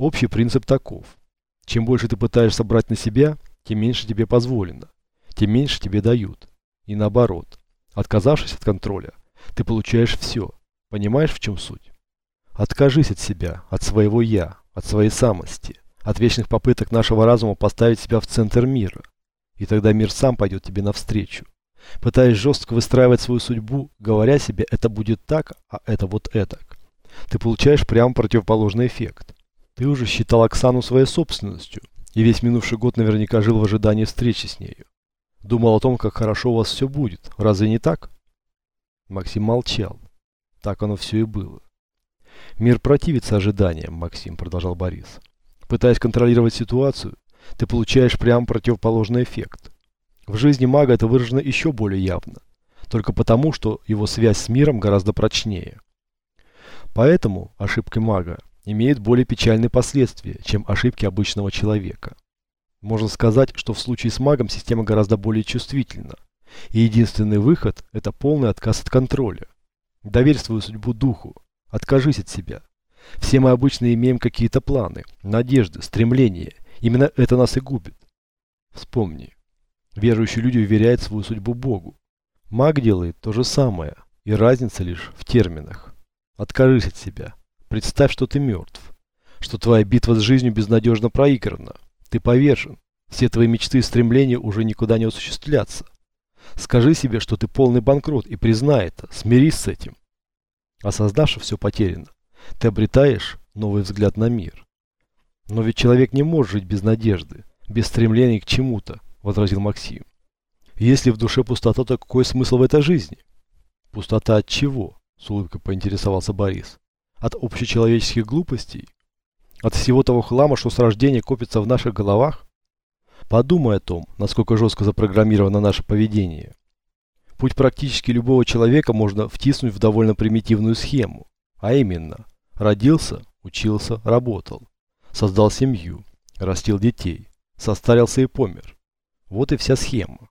Общий принцип таков. Чем больше ты пытаешься брать на себя, тем меньше тебе позволено, тем меньше тебе дают. И наоборот, отказавшись от контроля, ты получаешь все. Понимаешь, в чем суть? Откажись от себя, от своего «я», от своей самости, от вечных попыток нашего разума поставить себя в центр мира. И тогда мир сам пойдет тебе навстречу. Пытаясь жестко выстраивать свою судьбу, говоря себе «это будет так, а это вот этак», ты получаешь прямо противоположный эффект. Ты уже считал Оксану своей собственностью, и весь минувший год наверняка жил в ожидании встречи с нею. Думал о том, как хорошо у вас все будет. Разве не так? Максим молчал. Так оно все и было. Мир противится ожиданиям, Максим, продолжал Борис. Пытаясь контролировать ситуацию, ты получаешь прямо противоположный эффект. В жизни мага это выражено еще более явно. Только потому, что его связь с миром гораздо прочнее. Поэтому ошибка мага имеет более печальные последствия, чем ошибки обычного человека. Можно сказать, что в случае с магом система гораздо более чувствительна. И единственный выход – это полный отказ от контроля. Доверь свою судьбу духу, откажись от себя. Все мы обычно имеем какие-то планы, надежды, стремления. Именно это нас и губит. Вспомни. Верующие люди уверяют свою судьбу Богу. Маг делает то же самое, и разница лишь в терминах. Откажись от себя. Представь, что ты мертв. Что твоя битва с жизнью безнадежно проиграна. Ты повержен. Все твои мечты и стремления уже никуда не осуществлятся. Скажи себе, что ты полный банкрот и признай это. Смирись с этим. Осознав, все потеряно, ты обретаешь новый взгляд на мир. Но ведь человек не может жить без надежды, без стремления к чему-то, возразил Максим. Если в душе пустота, то какой смысл в этой жизни? Пустота от чего? С улыбкой поинтересовался Борис. От общечеловеческих глупостей? От всего того хлама, что с рождения копится в наших головах? Подумай о том, насколько жестко запрограммировано наше поведение. Путь практически любого человека можно втиснуть в довольно примитивную схему. А именно, родился, учился, работал. Создал семью, растил детей, состарился и помер. Вот и вся схема.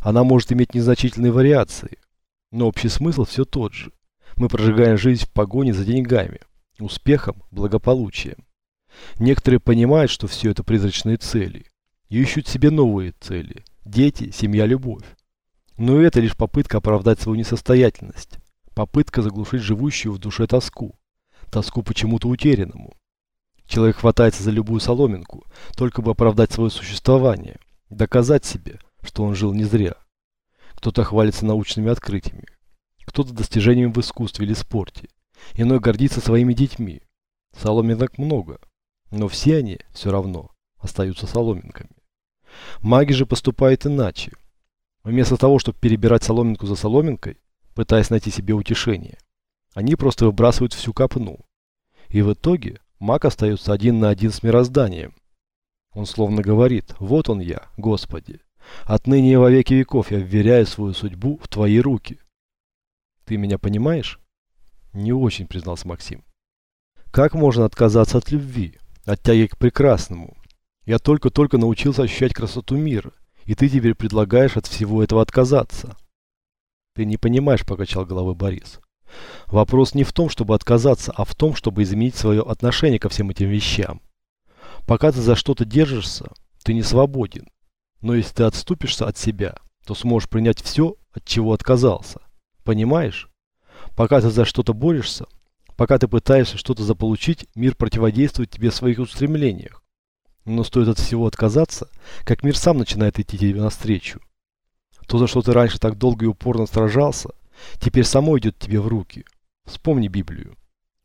Она может иметь незначительные вариации, но общий смысл все тот же. Мы прожигаем жизнь в погоне за деньгами, успехом, благополучием. Некоторые понимают, что все это призрачные цели, и ищут себе новые цели – дети, семья, любовь. Но это лишь попытка оправдать свою несостоятельность, попытка заглушить живущую в душе тоску, тоску почему-то утерянному. Человек хватается за любую соломинку, только бы оправдать свое существование, доказать себе, что он жил не зря. Кто-то хвалится научными открытиями, кто-то достижениями в искусстве или спорте, иной гордится своими детьми. Соломинок много, но все они все равно остаются соломинками. Маги же поступают иначе. Вместо того, чтобы перебирать соломинку за соломинкой, пытаясь найти себе утешение, они просто выбрасывают всю копну. И в итоге маг остается один на один с мирозданием. Он словно говорит, вот он я, Господи. Отныне и во веки веков я вверяю свою судьбу в твои руки. Ты меня понимаешь? Не очень, признался Максим. Как можно отказаться от любви? от тяги к прекрасному. Я только-только научился ощущать красоту мира, и ты теперь предлагаешь от всего этого отказаться. Ты не понимаешь, покачал головой Борис. Вопрос не в том, чтобы отказаться, а в том, чтобы изменить свое отношение ко всем этим вещам. Пока ты за что-то держишься, ты не свободен. Но если ты отступишься от себя, то сможешь принять все, от чего отказался. Понимаешь? Пока ты за что-то борешься, Пока ты пытаешься что-то заполучить, мир противодействует тебе в своих устремлениях. Но стоит от всего отказаться, как мир сам начинает идти тебе навстречу. То, за что ты раньше так долго и упорно сражался, теперь само идет тебе в руки. Вспомни Библию.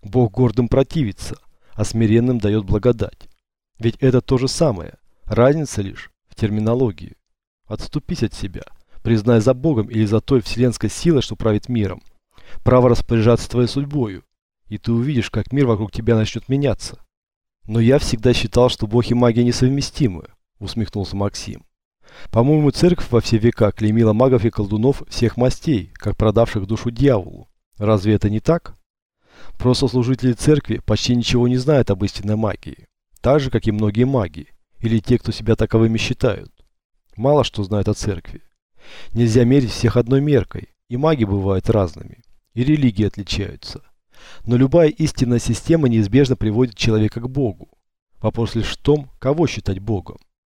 Бог гордым противится, а смиренным дает благодать. Ведь это то же самое, разница лишь в терминологии. Отступись от себя, признай за Богом или за той вселенской силой, что правит миром, право распоряжаться твоей судьбою, и ты увидишь, как мир вокруг тебя начнет меняться. Но я всегда считал, что бог и магия несовместимы, усмехнулся Максим. По-моему, церковь во все века клеймила магов и колдунов всех мастей, как продавших душу дьяволу. Разве это не так? Просто служители церкви почти ничего не знают об истинной магии. Так же, как и многие маги, или те, кто себя таковыми считают. Мало что знают о церкви. Нельзя мерить всех одной меркой, и маги бывают разными, и религии отличаются. Но любая истинная система неизбежно приводит человека к Богу. Вопрос лишь в том, кого считать Богом.